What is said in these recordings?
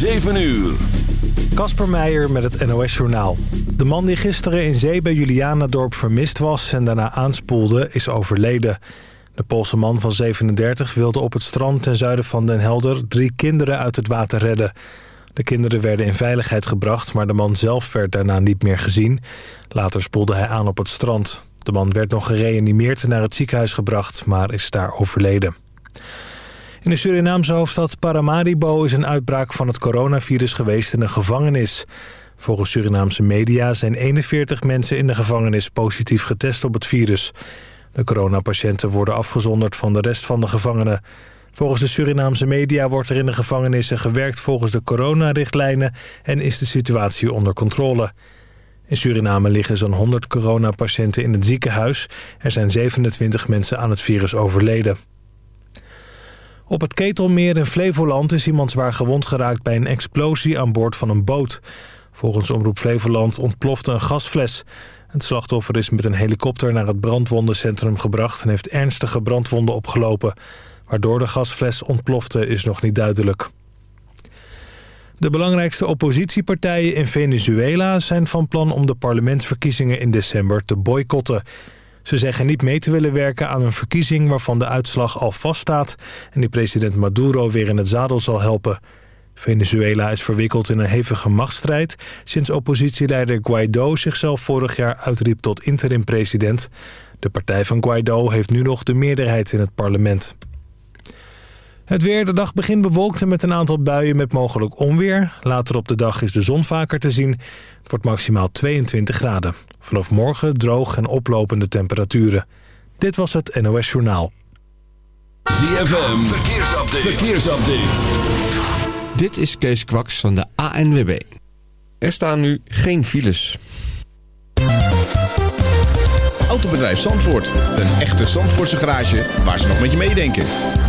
7 uur. Kasper Meijer met het NOS-journaal. De man die gisteren in zee bij Julianadorp vermist was en daarna aanspoelde, is overleden. De Poolse man van 37 wilde op het strand ten zuiden van Den Helder drie kinderen uit het water redden. De kinderen werden in veiligheid gebracht, maar de man zelf werd daarna niet meer gezien. Later spoelde hij aan op het strand. De man werd nog gereanimeerd en naar het ziekenhuis gebracht, maar is daar overleden. In de Surinaamse hoofdstad Paramaribo is een uitbraak van het coronavirus geweest in een gevangenis. Volgens Surinaamse media zijn 41 mensen in de gevangenis positief getest op het virus. De coronapatiënten worden afgezonderd van de rest van de gevangenen. Volgens de Surinaamse media wordt er in de gevangenissen gewerkt volgens de coronarichtlijnen en is de situatie onder controle. In Suriname liggen zo'n 100 coronapatiënten in het ziekenhuis. Er zijn 27 mensen aan het virus overleden. Op het Ketelmeer in Flevoland is iemand zwaar gewond geraakt bij een explosie aan boord van een boot. Volgens Omroep Flevoland ontplofte een gasfles. Het slachtoffer is met een helikopter naar het brandwondencentrum gebracht... en heeft ernstige brandwonden opgelopen. Waardoor de gasfles ontplofte is nog niet duidelijk. De belangrijkste oppositiepartijen in Venezuela zijn van plan om de parlementsverkiezingen in december te boycotten. Ze zeggen niet mee te willen werken aan een verkiezing waarvan de uitslag al vaststaat en die president Maduro weer in het zadel zal helpen. Venezuela is verwikkeld in een hevige machtsstrijd sinds oppositieleider Guaido zichzelf vorig jaar uitriep tot interim-president. De partij van Guaido heeft nu nog de meerderheid in het parlement. Het weer, de dag begint bewolkt en met een aantal buien met mogelijk onweer. Later op de dag is de zon vaker te zien. Het wordt maximaal 22 graden. Vanaf morgen droog en oplopende temperaturen. Dit was het NOS Journaal. ZFM, verkeersupdate. verkeersupdate. Dit is Kees Kwaks van de ANWB. Er staan nu geen files. Autobedrijf Zandvoort. Een echte Zandvoortse garage waar ze nog met je meedenken.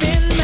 been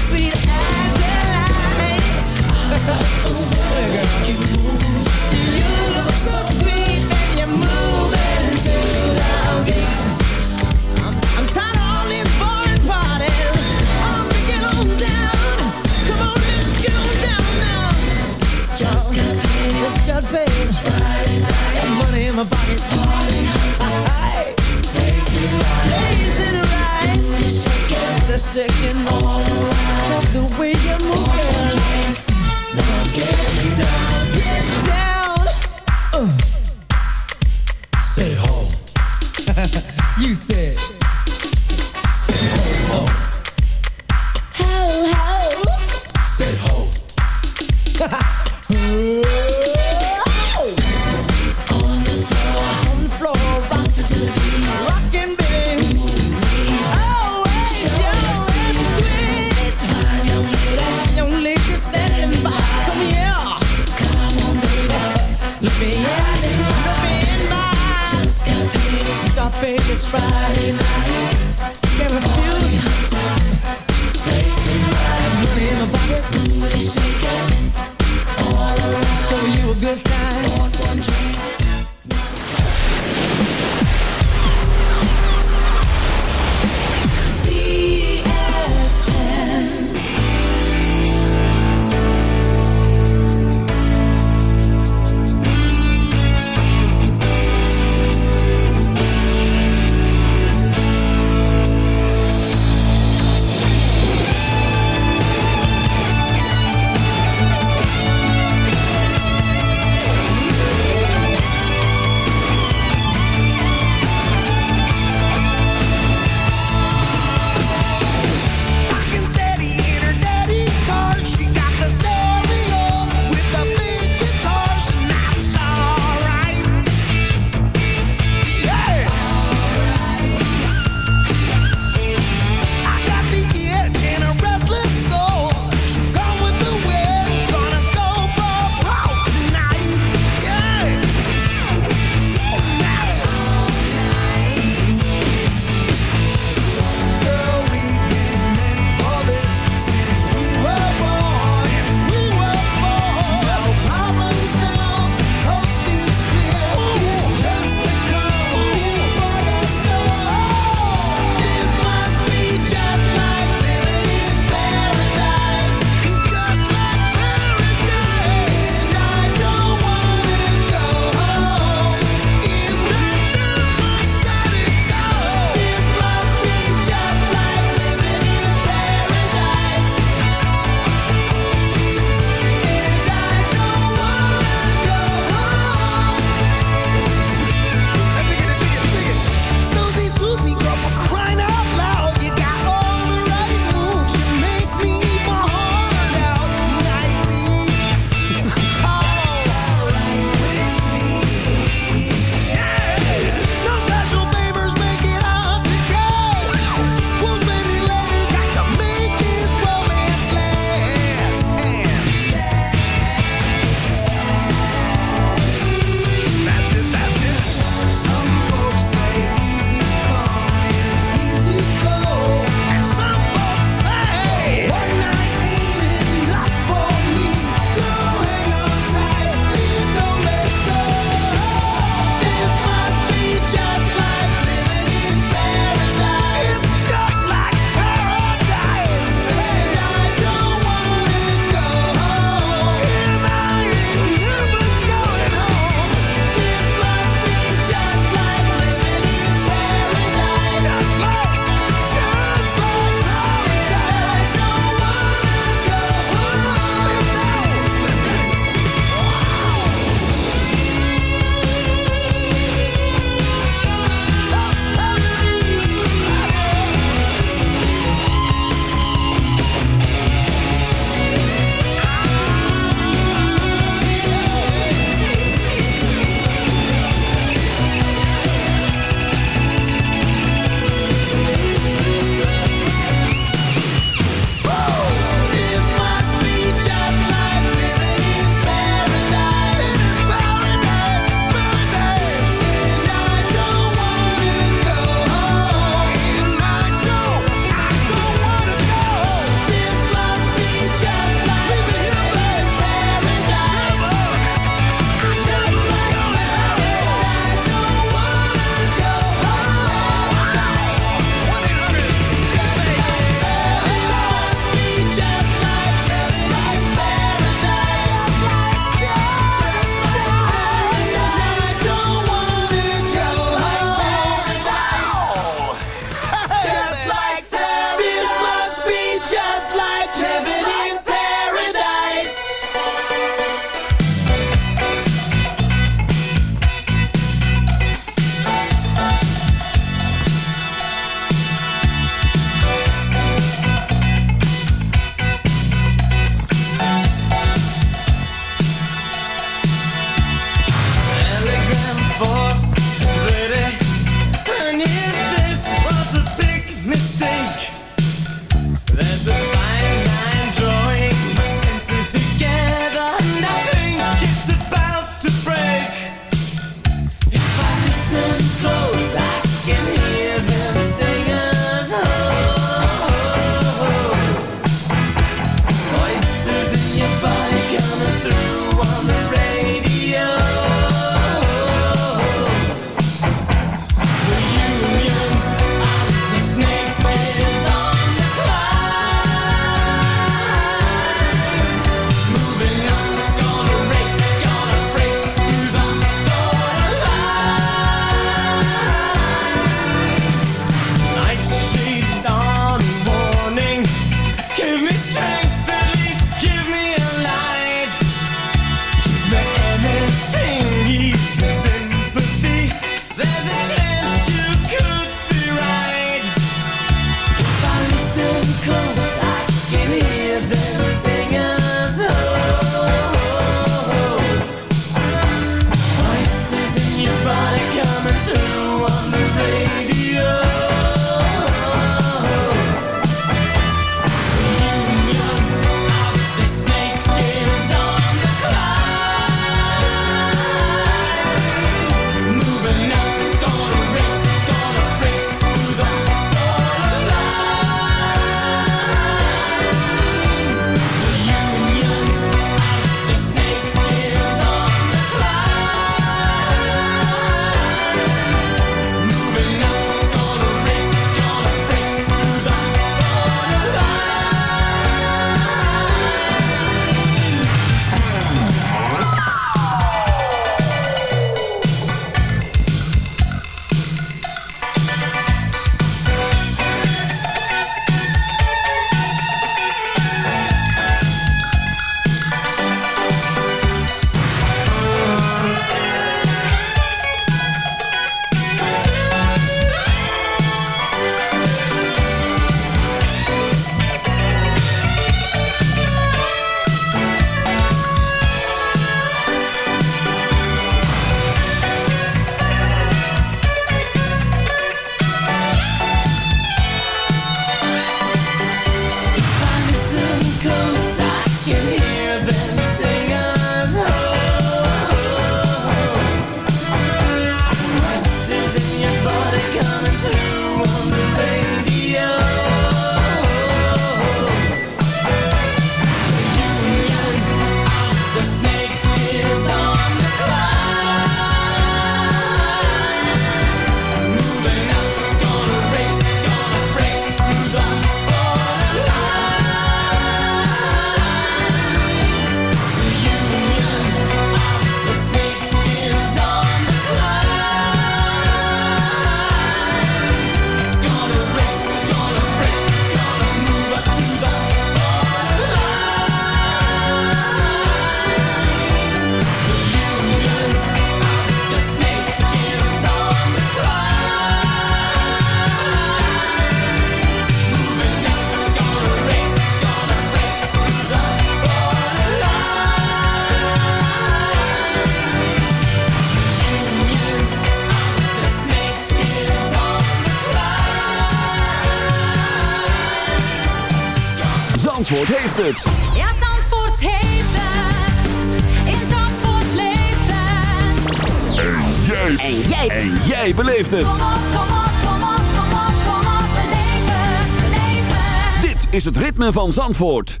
ritme van Zandvoort.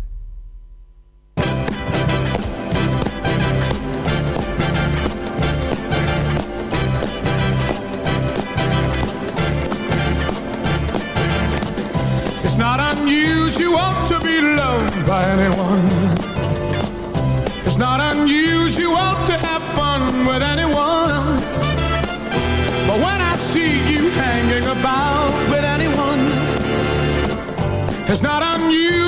It's not unusual to be loved by anyone. It's not unusual to have fun with anyone. But when I see you hanging about with anyone, it's not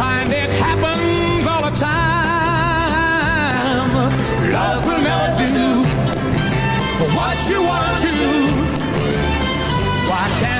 find it happens all the time. Love will never do what you want to. Why can't